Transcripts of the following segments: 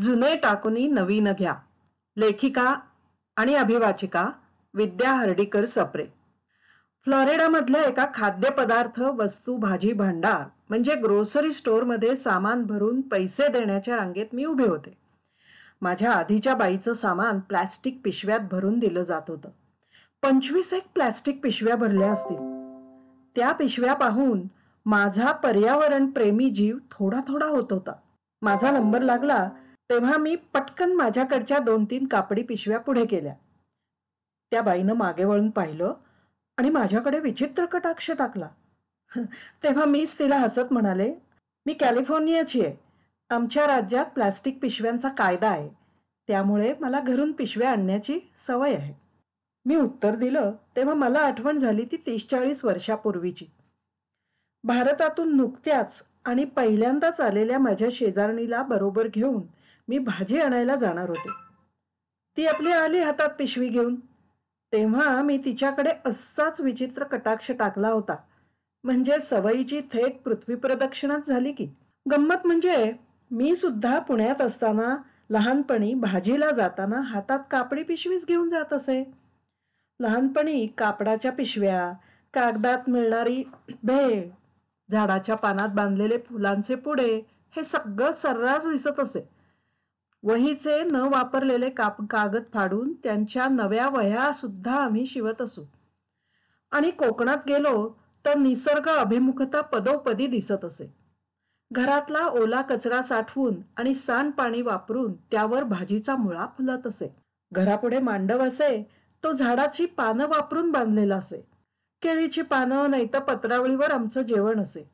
जुने टाकुनी नवीन घ्या. लेखिका आणि अभिवाचिका विद्या हर्डीकर सप्रे. फ्लॉरिडामधल्या एका खाद्यपदार्थ वस्तू भाजी भांडार म्हणजे ग्रोसरी स्टोअरमध्ये सामान भरून पैसे देण्याच्या रांगेत मी उभे होते. माझ्या आधीच्या बाईचं सामान प्लॅस्टिक पिशव्यात भरून दिलं जात होतं. पंचवीस एक प्लॅस्टिक पिशव्या भरल्या असतील. त्या पिशव्या पाहून माझा पर्यावरण प्रेमी जीव थोडा थोडा होत होता. माझा नंबर लागला तेव्हा मी पटकन माझ्याकडच्या दोन तीन कापडी पिशव्या पुढे केल्या. त्या बाईनं मागे वळून पाहिलं आणि माझ्याकडे विचित्र कटाक्ष टाकला. तेव्हा मीच तिला हसत म्हणाले मी कॅलिफोर्नियाची आहे. आमच्या राज्यात प्लॅस्टिक पिशव्यांचा कायदा आहे. त्यामुळे मला घरून पिशव्या आणण्याची सवय आहे. मी उत्तर दिलं तेव्हा मला आठवण झाली ती तीस चाळीस वर्षापूर्वीची. भारतातून नुकत्याच आणि पहिल्यांदाच आलेल्या माझ्या शेजारणीला बरोबर घेऊन मी भाजी आणायला जाणार होते. ती आपली आली हातात पिशवी घेऊन. तेव्हा मी तिच्याकडे असाच विचित्र कटाक्ष टाकला होता. म्हणजे सवयीची थेट पृथ्वी प्रदक्षिणाच झाली की. गंमत म्हणजे मी सुद्धा पुण्यात असताना लहानपणी भाजीला जाताना हातात कापडी पिशवीच घेऊन जात असे. लहानपणी कापडाच्या पिशव्या कागदात मिळणारी भेळ झाडाच्या पानात बांधलेले फुलांचे पुडे हे सगळं सर्रास दिसत असे. वहीचे न वापरलेले काप कागद फाडून त्यांच्या नव्या वह्या सुद्धा आम्ही शिवत असू. आणि कोकणात गेलो तर निसर्ग अभिमुखता पदोपदी दिसत असे. घरातला ओला कचरा साठवून आणि सांडपाणी वापरून त्यावर भाजीचा मुळा फुलत असे. घरापुढे मांडव असे तो झाडाची पानं वापरून बांधलेला असे. केळीची पानं नाही तर पत्रावळीवर आमचं जेवण असे.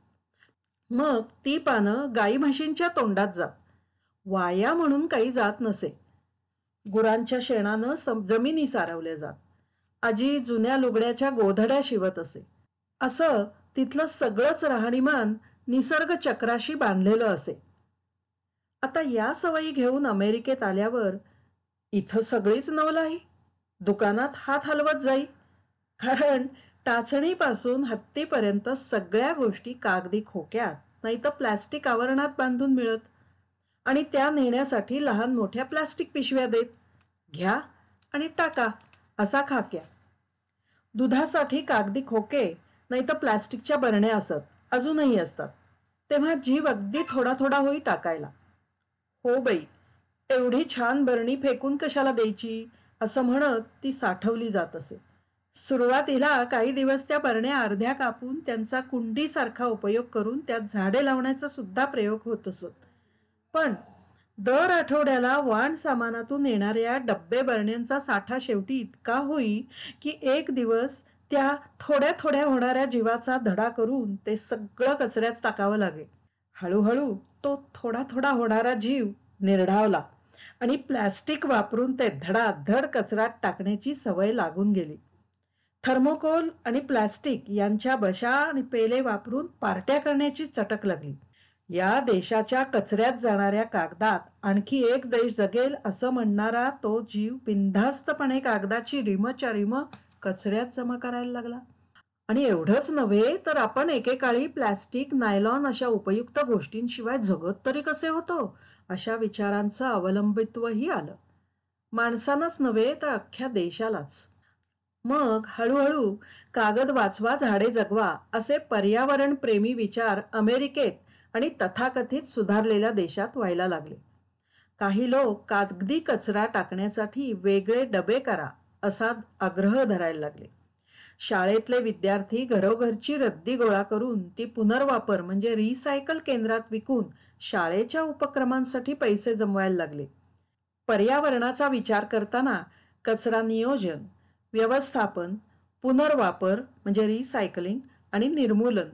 मग ती पानं गाई म्हशींच्या तोंडात जात. वाया म्हणून काही जात नसे. गुरांच्या शेणानं सम जमिनी सारवल्या जात. आजी जुन्या लुगड्याच्या गोधड्या शिवत असे. असं तिथलं सगळंच राहणीमान निसर्ग चक्राशी बांधलेलं असे. आता या सवयी घेऊन अमेरिकेत आल्यावर इथं सगळीच नवलाई. दुकानात हात हलवत जाई. कारण टाचणीपासून हत्तीपर्यंत सगळ्या गोष्टी कागदी खोक्यात नाही तर प्लॅस्टिक आवरणात बांधून मिळत. आणि त्या नेण्यासाठी लहान मोठ्या प्लास्टिक पिशव्या देत घ्या आणि टाका असा खाक्या. दुधासाठी कागदी खोके नाही तर प्लॅस्टिकच्या बरण्या असत अजूनही असतात. तेव्हा जीव अगदी थोडा थोडा होई टाकायला. हो बाई एवढी छान बरणी फेकून कशाला द्यायची? असं म्हणत ती साठवली जात असे. सुरुवातीला काही दिवस त्या बरण्या अर्ध्या कापून त्यांचा कुंडीसारखा उपयोग करून त्यात झाडे लावण्याचा सुद्धा प्रयोग होत असत. पण दर आठवड्याला वाण सामानातून येणाऱ्या डब्बे बरण्यांचा साठा शेवटी इतका होई की एक दिवस त्या थोड्या थोड्या होणाऱ्या जीवाचा धडा करून ते सगळं कचऱ्यात टाकावं लागे. हळूहळू तो थोडा थोडा होणारा जीव निर्ढावला आणि प्लॅस्टिक वापरून ते धडाधड कचऱ्यात टाकण्याची सवय लागून गेली. थर्मोकोल आणि प्लॅस्टिक यांच्या बशा आणि पेले वापरून पार्ट्या करण्याची चटक लागली. या देशाच्या कचऱ्यात जाणाऱ्या कागदात आणखी एक देश जगेल असं म्हणणारा तो जीव बिनधास्तपणे कागदाची रिमच्या रिम कचऱ्यात जमा करायला लागला. आणि एवढंच नव्हे तर आपण एकेकाळी प्लॅस्टिक नायलॉन अशा उपयुक्त गोष्टींशिवाय जगत तरी कसे होतो? अशा विचारांचं अवलंबित्वही आलं. माणसानंच नव्हे तर अख्ख्या देशालाच. मग हळूहळू कागद वाचवा झाडे जगवा असे पर्यावरण प्रेमी विचार अमेरिकेत आणि तथाकथित सुधारलेल्या देशात व्हायला लागले. काही लोक कागदी कचरा टाकण्यासाठी वेगळे डबे करा असा आग्रह धरायला लागले. शाळेतले विद्यार्थी घरोघरची रद्दी गोळा करून ती पुनर्वापर म्हणजे रिसायकल केंद्रात विकून शाळेच्या उपक्रमांसाठी पैसे जमवायला लागले. पर्यावरणाचा विचार करताना कचरा नियोजन व्यवस्थापन पुनर्वापर म्हणजे रिसायकलिंग आणि निर्मूलन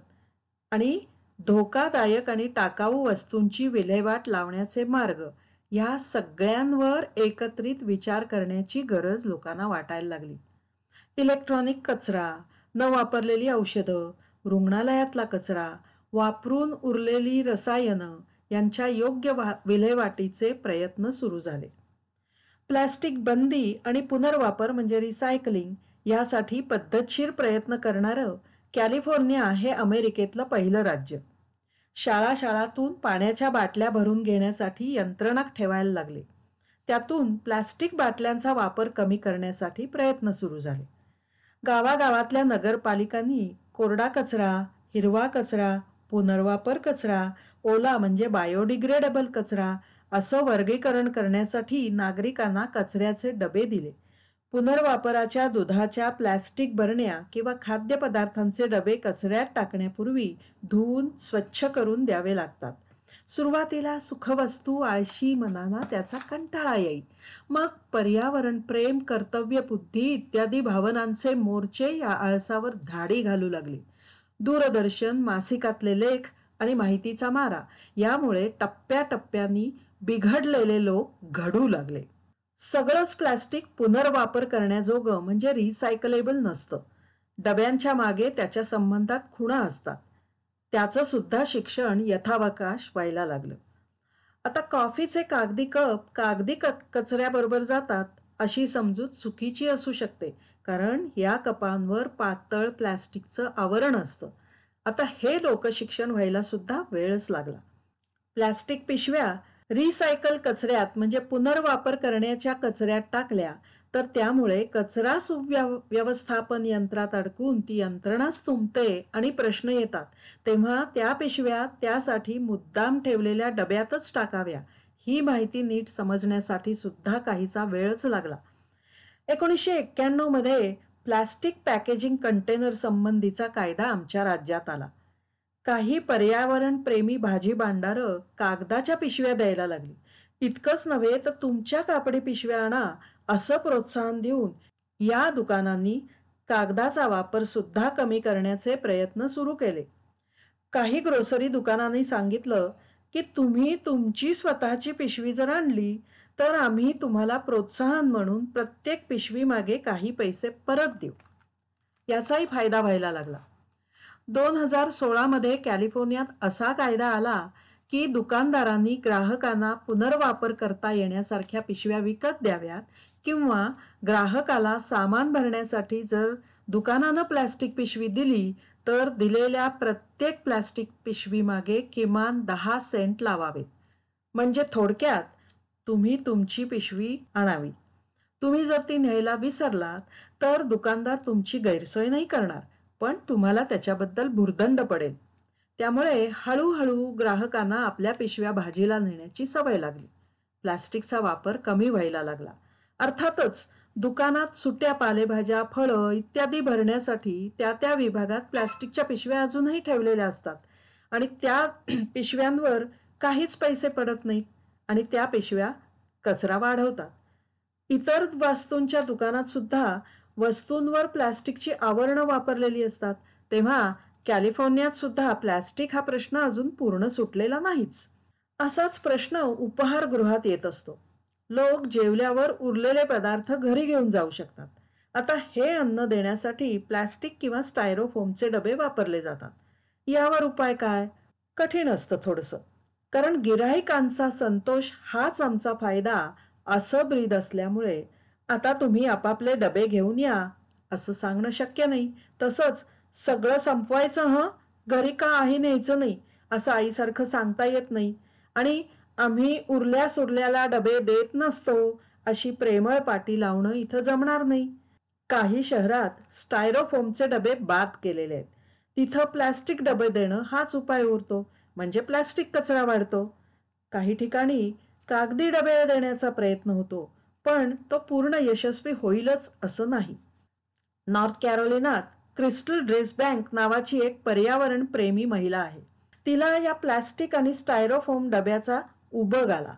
आणि धोकादायक आणि टाकाऊ वस्तूंची विल्हेवाट लावण्याचे मार्ग या सगळ्यांवर एकत्रित विचार करण्याची गरज लोकांना वाटायला लागली. इलेक्ट्रॉनिक कचरा न वापरलेली औषधं रुग्णालयातला कचरा वापरून उरलेली रसायनं यांच्या योग्य वा विल्हेवाटीचे प्रयत्न सुरू झाले. प्लॅस्टिक बंदी आणि पुनर्वापर म्हणजे रिसायकलिंग यासाठी पद्धतशीर प्रयत्न करणारं कॅलिफोर्निया हे अमेरिकेतलं पहिलं राज्य. शाळा शाळातून पाण्याच्या बाटल्या भरून घेण्यासाठी यंत्रणा ठेवायला लागले. त्यातून प्लॅस्टिक बाटल्यांचा वापर कमी करण्यासाठी प्रयत्न सुरू झाले. गावागावातल्या नगरपालिकांनी कोरडा कचरा हिरवा कचरा पुनर्वापर कचरा ओला म्हणजे बायोडिग्रेडेबल कचरा असं वर्गीकरण करण्यासाठी नागरिकांना कचऱ्याचे डबे दिले. पुनर्वापराच्या दुधाच्या प्लॅस्टिक बरण्या किंवा खाद्यपदार्थांचे डबे कचऱ्यात टाकण्यापूर्वी धुवून स्वच्छ करून द्यावे लागतात. सुरुवातीला सुखवस्तू आळशी मनाना त्याचा कंटाळा येईल. मग पर्यावरण प्रेम कर्तव्य बुद्धी इत्यादी भावनांचे मोर्चे या आळसावर धाडी घालू लागले. दूरदर्शन मासिकातले लेख आणि माहितीचा मारा यामुळे टप्प्याटप्प्यांनी बिघडलेले लोक घडू लागले. सगळंच प्लॅस्टिक पुनर्वापर करण्याजोगं म्हणजे रिसायकलेबल नसतं. डब्यांच्या मागे त्याच्या संबंधात खुणा असतात. त्याचं सुद्धा शिक्षण यथावकाश व्हायला लागलं. आता कॉफीचे कागदी कप कागदी क कचऱ्याबरोबर जातात अशी समजूत चुकीची असू शकते कारण या कपांवर पातळ प्लॅस्टिकचं आवरण असतं. आता हे लोकशिक्षण व्हायला सुद्धा वेळच लागला. प्लॅस्टिक पिशव्या रिसायकल कचऱ्यात म्हणजे पुनर्वापर करण्याच्या कचऱ्यात टाकल्या तर त्यामुळे कचरा सुव्यवस्थापन यंत्रात अडकून ती यंत्रणाच तुंबते आणि प्रश्न येतात. तेव्हा त्या पिशव्या त्यासाठी मुद्दाम ठेवलेल्या डब्यातच टाकाव्या. ही माहिती नीट समजण्यासाठी सुद्धा काहीचा वेळच लागला. एकोणीसशे एक्क्याण्णवमध्ये प्लॅस्टिक पॅकेजिंग कंटेनर संबंधीचा कायदा आमच्या राज्यात आला. काही पर्यावरण प्रेमी भाजी भांडार कागदाच्या पिशव्या द्यायला लागली. इतकंच नव्हे तर तुमच्या कापडी पिशव्या आणा असं प्रोत्साहन देऊन या दुकानांनी कागदाचा वापर सुद्धा कमी करण्याचे प्रयत्न सुरू केले. काही ग्रोसरी दुकानांनी सांगितलं की तुम्ही तुमची स्वतःची पिशवी जर आणली तर आम्ही तुम्हाला प्रोत्साहन म्हणून प्रत्येक पिशवी मागे काही पैसे परत देऊ. याचाही फायदा व्हायला लागला. दोन हजार सोळामध्ये कॅलिफोर्नियात असा कायदा आला की दुकानदारांनी ग्राहकांना पुनर्वापर करता येण्यासारख्या पिशव्या विकत द्याव्यात किंवा ग्राहकाला सामान भरण्यासाठी जर दुकानानं प्लॅस्टिक पिशवी दिली तर दिलेल्या प्रत्येक प्लॅस्टिक पिशवीमागे किमान दहा सेंट लावावेत. म्हणजे थोडक्यात तुम्ही तुमची पिशवी आणावी. तुम्ही जर ती न्यायला विसरलात तर दुकानदार तुमची गैरसोय नाही करणार. पण तुम्हाला त्याच्याबद्दल भुर्दंड पडेल. त्यामुळे हळूहळू ग्राहकांना आपल्या पिशव्या भाजीला नेण्याची सवय लागली. प्लास्टिकचा वापर कमी व्हायला लागला. अर्थातच दुकानात सुट्या पालेभाज्या फळं इत्यादी भरण्यासाठी त्या त्या विभागात प्लास्टिकच्या पिशव्या अजूनही ठेवलेल्या असतात आणि त्या पिशव्यांवर काहीच पैसे पडत नाहीत आणि त्या पिशव्या कचरा वाढवतात. इतर वस्तूंच्या दुकानात सुद्धा वस्तूंवर प्लॅस्टिकची आवरणं वापरलेली असतात तेव्हा कॅलिफोर्नियात सुद्धा प्लॅस्टिक हा प्रश्न अजून पूर्ण सुटलेला नाहीच. असाच प्रश्न उपहारगृहात येत असतो. लोक जेवल्यावर उरलेले पदार्थ घरी घेऊन जाऊ शकतात. आता हे अन्न देण्यासाठी प्लॅस्टिक किंवा स्टायरोफोमचे डबे वापरले जातात. यावर उपाय काय? कठीण असतं थोडंसं. कारण गिराहिकांचा संतोष हाच आमचा फायदा असं ब्रीद असल्यामुळे आता तुम्ही आपापले डबे घेऊन या. असं सांगणं शक्य नाही. तसंच सगळं संपवायचं हं? घरी का आहे न्यायचं नाही? असं आईसारखं सांगता येत नाही. आणि आम्ही उरल्या सुरल्याला डबे देत नसतो अशी प्रेमळ पाटी लावणं इथं जमणार नाही. काही शहरात स्टायरोफोमचे डबे बाद केलेले आहेत. तिथं प्लॅस्टिक डबे देणं हाच उपाय उरतो म्हणजे प्लॅस्टिक कचरा वाढतो. काही ठिकाणी कागदी डबे देण्याचा प्रयत्न होतो. पण तो पूर्ण यशस्वी होईलच असं नाही. नॉर्थ कॅरोलिनात क्रिस्टल ड्रेस बँक नावाची एक पर्यावरण प्रेमी महिला आहे. तिला या प्लॅस्टिक आणि स्टायरोफोम डब्याचा उबग आला.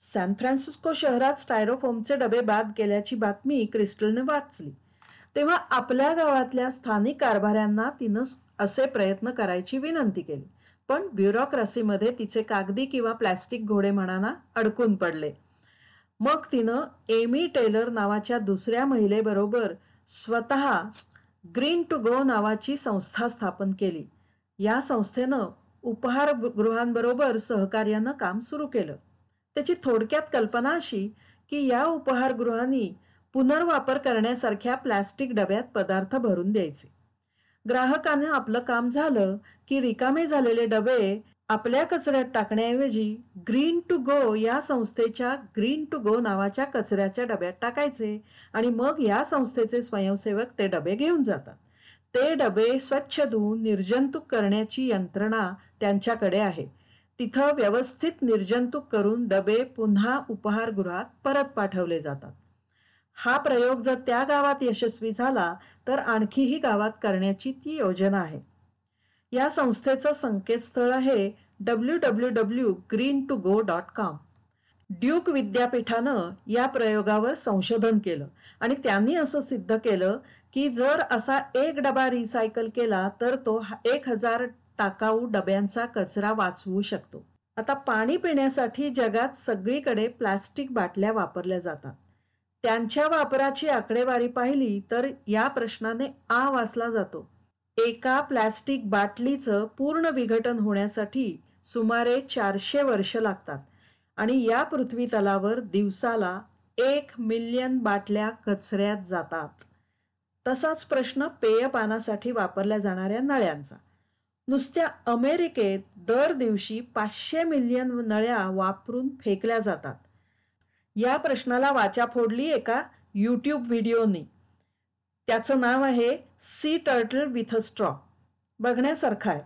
सॅन फ्रान्सिस्को शहरात स्टायरोफोमचे डबे बाद केल्याची बातमी क्रिस्टलने वाचली. तेव्हा आपल्या गावातल्या स्थानिक कारभाऱ्यांना तिनं असे प्रयत्न करायची विनंती केली. पण ब्युरोक्रसीमध्ये तिचे कागदी किंवा प्लॅस्टिक घोडे म्हणाना अडकून पडले. मग तिनं एमी टेलर नावाच्या दुसऱ्या महिलेबरोबर स्वतः ग्रीन टू गो नावाची संस्था स्थापन केली. या संस्थेनं उपहारगृहांबरोबर सहकार्यानं काम सुरू केलं. त्याची थोडक्यात कल्पना अशी की या उपहारगृहांनी पुनर्वापर करण्यासारख्या प्लॅस्टिक डब्यात पदार्थ भरून द्यायचे. ग्राहकानं आपलं काम झालं की रिकामे झालेले डबे आपल्या कचऱ्यात टाकण्याऐवजी ग्रीन टू गो या संस्थेच्या ग्रीन टू गो नावाच्या कचऱ्याच्या डब्यात टाकायचे आणि मग या संस्थेचे स्वयंसेवक ते डबे घेऊन जातात. ते डबे स्वच्छ धुवून निर्जंतुक करण्याची यंत्रणा त्यांच्याकडे आहे. तिथं व्यवस्थित निर्जंतुक करून डबे पुन्हा उपहारगृहात परत पाठवले जातात. हा प्रयोग जर त्या गावात यशस्वी झाला तर आणखीही गावात करण्याची ती योजना आहे. या संस्थेचं संकेतस्थळ आहे W W W green to go dot com Duke विद्यापीठानं या प्रयोगावर संशोधन केलं आणि त्यांनी असं सिद्ध केलं की जर असा एक डबा रिसायकल केला तर तो एक हजार टाकाऊ डब्यांचा कचरा वाचवू शकतो. आता पाणी पिण्यासाठी जगात सगळीकडे प्लास्टिक बाटल्या वापरल्या जातात. त्यांच्या वापराची आकडेवारी पाहिली तर या प्रश्नाने आ वाचला जातो. एका प्लॅस्टिक बाटलीचं पूर्ण विघटन होण्यासाठी सुमारे चारशे वर्ष लागतात आणि या पृथ्वी तलावर दिवसाला एक मिलियन बाटल्या कचऱ्यात जातात. तसाच प्रश्न पेय पानासाठी वापरल्या जाणाऱ्या नळ्यांचा. नुसत्या अमेरिकेत दर दिवशी पाचशे मिलियन नळ्या वापरून फेकल्या जातात. या प्रश्नाला वाचा फोडली एका यूट्यूब व्हिडिओनी. त्याचं नाव आहे sea turtle with a straw बघण्यासारखं आहे.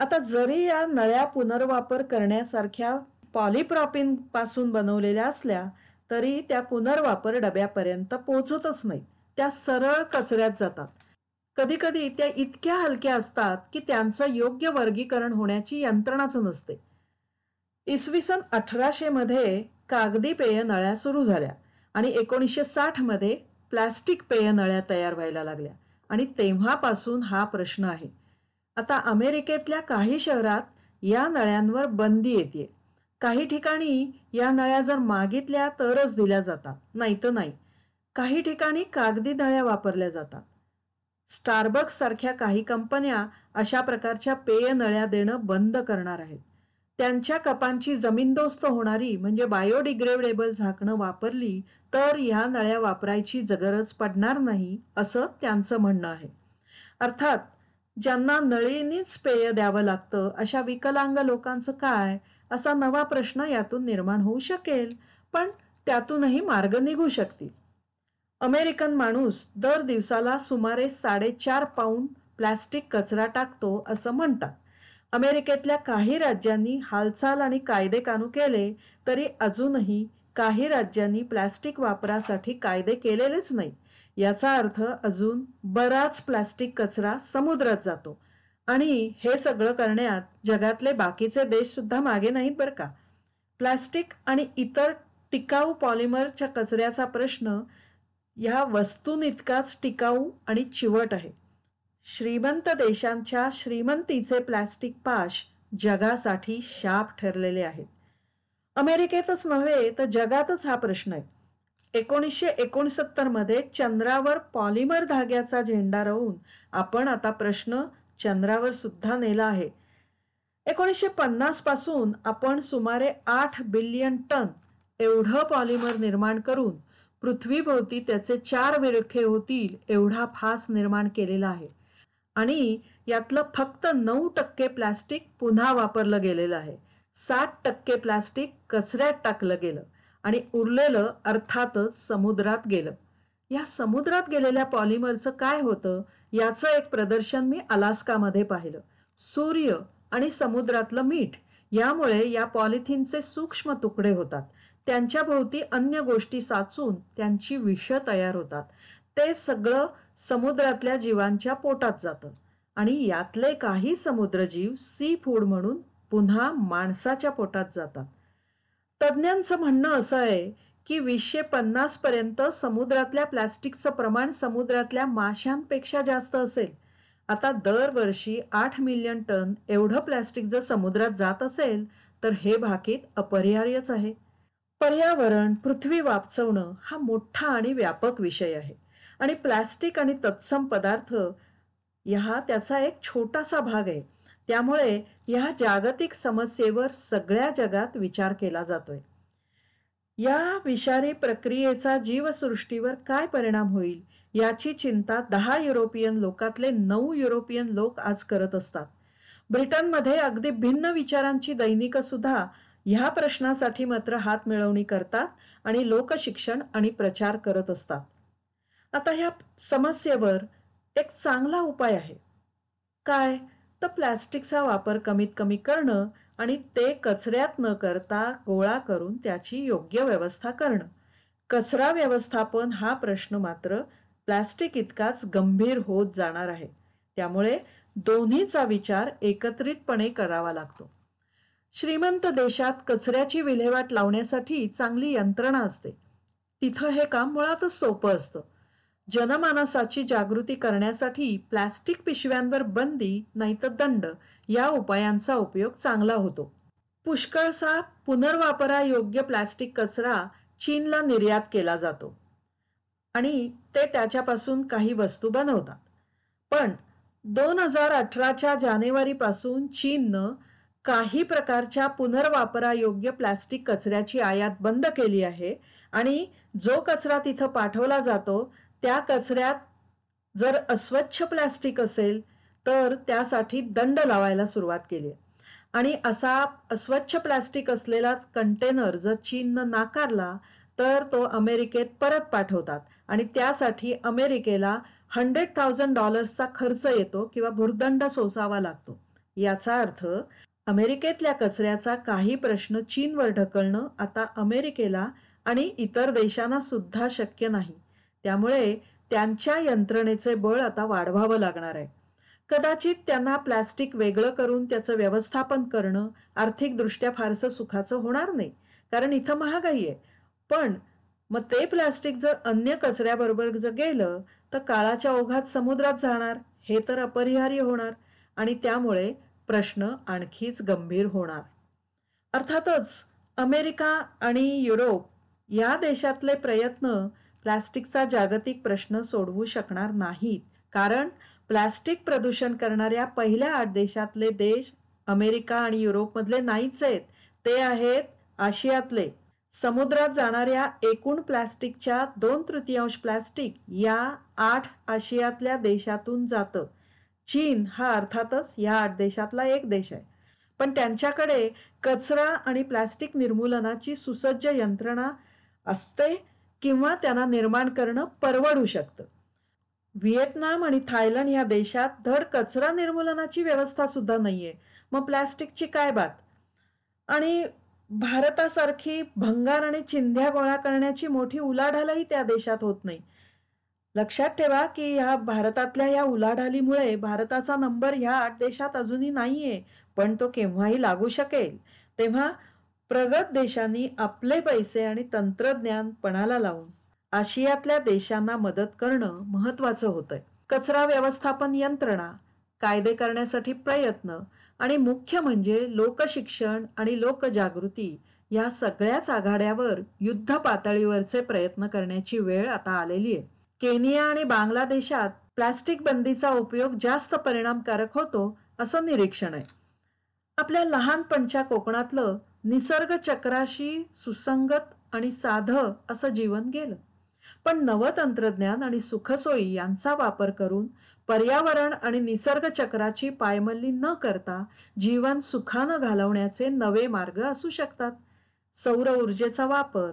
आता जरी या नळ्या पुनर्वापर करण्यासारख्या पॉलिप्रॉपिनपासून बनवलेल्या असल्या तरी त्या पुनर्वापर डब्यापर्यंत पोहोचतच नाहीत. त्या सरळ कचऱ्यात जातात. कधी कधी त्या इतक्या हलक्या असतात की त्यांचं योग्य वर्गीकरण होण्याची यंत्रणाच नसते. इसवी सन अठराशे मध्ये कागदी पेय नळ्या सुरू झाल्या आणि एकोणीसशे साठमध्ये प्लास्टिक पेयनळ्या तयार व्हायला लागल्या. आणि तेव्हापासून हा प्रश्न आहे. आता अमेरिकेतल्या काही शहरात या नळ्यांवर बंदी येते काही ठिकाणी या नळ्या जर मागितल्या तरच दिल्या जातात नाही तर नाही. काही ठिकाणी कागदी नळ्या वापरल्या जातात. स्टारबक्स सारख्या काही कंपन्या अशा प्रकारच्या पेय नळ्या देणं बंद करणार आहेत. त्यांच्या कपांची जमीनदोस्त होणारी म्हणजे बायोडिग्रेडेबल झाकणं वापरली तर ह्या नळ्या वापरायची गरज पडणार नाही असं त्यांचं म्हणणं आहे. अर्थात ज्यांना नळीनीच पेय द्यावं लागतं अशा विकलांग लोकांचं काय? असा नवा प्रश्न यातून निर्माण होऊ शकेल पण त्यातूनही मार्ग निघू शकतील. अमेरिकन माणूस दर दिवसाला सुमारे साडेचार पाऊंड प्लॅस्टिक कचरा टाकतो असं म्हणतात. अमेरिकेतल्या काही राज्यांनी हालचाल आणि कायदे कानू केले तरी अजूनही काही राज्यांनी प्लॅस्टिक वापरासाठी कायदे केलेलेच नाही. याचा अर्थ अजून बराच प्लॅस्टिक कचरा समुद्रात जातो. आणि हे सगळं करण्यात जगातले बाकीचे देश सुद्धा मागे नाहीत बरं का? प्लॅस्टिक आणि इतर टिकाऊ पॉलिमरच्या कचऱ्याचा प्रश्न ह्या वस्तूंइतकाच टिकाऊ आणि चिवट आहे. श्रीमंत देशांच्या श्रीमंतीचे प्लॅस्टिक पाश जगासाठी शाप ठरलेले आहेत. अमेरिकेतच नव्हे तर जगातच हा प्रश्न आहे. एकोणीसशे एकोणसत्तरमध्ये चंद्रावर पॉलिमर धाग्याचा झेंडा राहून आपण आता प्रश्न चंद्रावर सुद्धा नेला आहे. एकोणीसशे पन्नासपासून आपण सुमारे आठ बिलियन टन एवढं पॉलिमर निर्माण करून पृथ्वीभोवती त्याचे चार विळखे होतील एवढा फास निर्माण केलेला आहे. आणि यातलं फक्त नऊ टक्के प्लास्टिक पुन्हा वापरलं गेलेलं आहे. साठ टक्के प्लास्टिक कचऱ्यात टाकलं गेलं आणि उरलेलं अर्थातच समुद्रात गेलं. या समुद्रात गेलेल्या पॉलिमरचं काय होतं? याचं एक प्रदर्शन मी अलास्कामध्ये पाहिलं. सूर्य आणि समुद्रातलं मीठ. यामुळे या पॉलिथिनचे सूक्ष्म तुकडे होतात. त्यांच्या भोवती अन्य गोष्टी साचून त्यांची विष तयार होतात. ते सगळं समुद्रातल्या जीवांच्या पोटात जातं. आणि यातले काही समुद्रजीव सी फूड म्हणून पुन्हा माणसाच्या पोटात जातात. तज्ज्ञांचं म्हणणं असं आहे की वीसशे पन्नास पर्यंत समुद्रातल्या प्लॅस्टिकचं प्रमाण समुद्रातल्या माशांपेक्षा जास्त असेल. आता दरवर्षी आठ मिलियन टन एवढं प्लॅस्टिक जर समुद्रात जात असेल तर हे भाकीत अपरिहार्यच आहे. पर्यावरण पृथ्वी वापचवणं हा मोठा आणि व्यापक विषय आहे. आणि प्लास्टिक आणि तत्सम पदार्थ ह्या त्याचा एक छोटासा भाग आहे. त्यामुळे ह्या जागतिक समस्येवर सगळ्या जगात विचार केला जातोय. या विषारी प्रक्रियेचा जीवसृष्टीवर काय परिणाम होईल याची चिंता दहा युरोपियन लोकातले नऊ युरोपियन लोक आज करत असतात. ब्रिटनमध्ये अगदी भिन्न विचारांची दैनिक सुद्धा ह्या प्रश्नासाठी मात्र हात मिळवणी करतात आणि लोकशिक्षण आणि प्रचार करत असतात. आता ह्या समस्येवर एक चांगला उपाय आहे. काय? तर प्लॅस्टिकचा वापर कमीत कमी करणं आणि ते कचऱ्यात न करता गोळा करून त्याची योग्य व्यवस्था करणं. कचरा व्यवस्थापन हा प्रश्न मात्र प्लॅस्टिक इतकाच गंभीर होत जाणार आहे. त्यामुळे दोन्हीचा विचार एकत्रितपणे करावा लागतो. श्रीमंत देशात कचऱ्याची विल्हेवाट लावण्यासाठी चांगली यंत्रणा असते. तिथं हे काम मुळातच सोपं असतं. जनमानसाची जागृती करण्यासाठी प्लॅस्टिक पिशव्यांवर बंदी नाहीतर दंड या उपायांचा उपयोग चांगला होतो. पुष्कळसा पुनर्वापरायोग्य प्लॅस्टिक कचरा चीनला निर्यात केला जातो. आणि ते त्याच्यापासून काही वस्तू बनवतात. पण दोन हजार अठराच्या जानेवारीपासून चीननं काही प्रकारच्या पुनर्वापरायोग्य प्लॅस्टिक कचऱ्याची आयात बंद केली आहे आणि जो कचरा तिथं पाठवला जातो त्या कचऱ्यात जर अस्वच्छ प्लॅस्टिक असेल तर त्यासाठी दंड लावायला सुरुवात केली आणि असा अस्वच्छ प्लॅस्टिक असलेला कंटेनर जर चीननं नाकारला तर तो अमेरिकेत परत पाठवतात. आणि त्यासाठी अमेरिकेला हंड्रेड थाउजंड डॉलर्सचा खर्च येतो किंवा भुर्दंड सोसावा लागतो. याचा अर्थ अमेरिकेतल्या कचऱ्याचा काही प्रश्न चीनवर ढकलणं आता अमेरिकेला आणि इतर देशांना सुद्धा शक्य नाही. त्यामुळे त्यांच्या यंत्रणेचे बळ आता वाढवावं लागणार आहे. कदाचित त्यांना प्लॅस्टिक वेगळं करून त्याचं व्यवस्थापन करणं आर्थिकदृष्ट्या फारसं सुखाचं होणार नाही कारण इथं महागाई आहे. पण मग ते प्लॅस्टिक जर अन्य कचऱ्याबरोबर जर गेलं तर काळाच्या ओघात समुद्रात जाणार हे तर अपरिहार्य होणार आणि त्यामुळे प्रश्न आणखीच गंभीर होणार. अर्थातच अमेरिका आणि युरोप या देशातले प्रयत्न प्लॅस्टिकचा जागतिक प्रश्न सोडवू शकणार नाहीत. कारण प्लॅस्टिक प्रदूषण करणाऱ्या पहिल्या आठ देशातले देश अमेरिका आणि युरोपमधले नाहीच आहेत. ते आहेत आशियातले. समुद्रात जाणाऱ्या एकूण प्लॅस्टिकच्या दोन तृतीयांश प्लॅस्टिक या आठ आशियातल्या देशातून जातं. चीन हा अर्थातच या आठ देशातला एक देश आहे. पण त्यांच्याकडे कचरा आणि प्लॅस्टिक निर्मूलनाची सुसज्ज यंत्रणा असते किंवा त्यांना निर्माण करणं परवडू शकतं. व्हिएतनाम आणि थायलंड ह्या देशात धड कचरा निर्मूलनाची व्यवस्था सुद्धा नाहीये. मग प्लॅस्टिकची काय बात? आणि भारतासारखी भंगार आणि चिंध्या गोळा करण्याची मोठी उलाढालही त्या देशात होत नाही. लक्षात ठेवा की ह्या भारतातल्या या उलाढालीमुळे भारताचा नंबर ह्या आठ देशात अजूनही नाहीये पण तो केव्हाही लागू शकेल. तेव्हा प्रगत देशांनी आपले पैसे आणि तंत्रज्ञान पणाला लावून आशियातल्या देशांना मदत करणं महत्वाचं होतंय. कचरा व्यवस्थापन यंत्रणा कायदे करण्यासाठी प्रयत्न आणि मुख्य म्हणजे लोकशिक्षण आणि लोकजागृती या सगळ्याच आघाड्यावर युद्ध पातळीवरचे प्रयत्न करण्याची वेळ आता आलेली आहे. केनिया आणि बांगलादेशात प्लास्टिक बंदीचा उपयोग जास्त परिणामकारक होतो असं निरीक्षण आहे. आपल्या लहानपणच्या कोकणातलं निसर्ग चक्राशी सुसंगत आणि साधं असं जीवन गेलं. पण नवतंत्रज्ञान आणि सुखसोयी यांचा वापर करून पर्यावरण आणि निसर्ग चक्राची पायमल्ली न करता जीवन सुखानं घालवण्याचे नवे मार्ग असू शकतात. सौर ऊर्जेचा वापर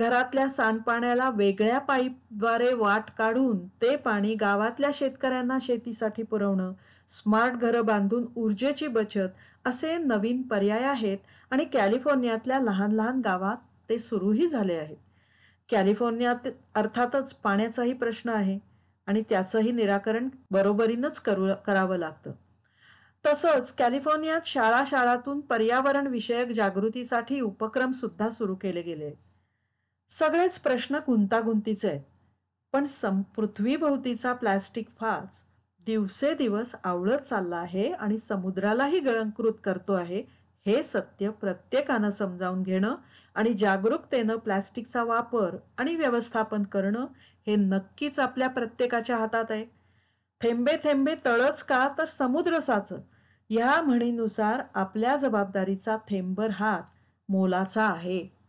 घरातल्या सांडपाण्याला वेगळ्या पाईपद्वारे वाट काढून ते पाणी गावातल्या शेतकऱ्यांना शेतीसाठी पुरवणं स्मार्ट घरं बांधून ऊर्जेची बचत असे नवीन पर्याय आहेत आणि कॅलिफोर्नियातल्या लहान लहान गावात ते सुरूही झाले आहेत. कॅलिफोर्नियात अर्थातच पाण्याचाही प्रश्न आहे आणि त्याचंही निराकरण बरोबरीनच करू करावं लागतं. तसंच कॅलिफोर्नियात शाळा शाळातून पर्यावरण विषयक जागृतीसाठी उपक्रम सुद्धा सुरू केले गेले सगळेच प्रश्न गुंतागुंतीचे आहेत. पण सम पृथ्वीभोवतीचा प्लॅस्टिक फाच दिवसेदिवस आवळत चालला आहे आणि समुद्रालाही गळंकृत करतो आहे हे सत्य प्रत्येकानं समजावून घेणं आणि जागरूकतेनं प्लॅस्टिकचा वापर आणि व्यवस्थापन करणं हे नक्कीच आपल्या प्रत्येकाच्या हातात आहे. थेंबे थेंबे तळच का तर समुद्र साच ह्या म्हणीनुसार आपल्या जबाबदारीचा थेंबर हात मोलाचा आहे.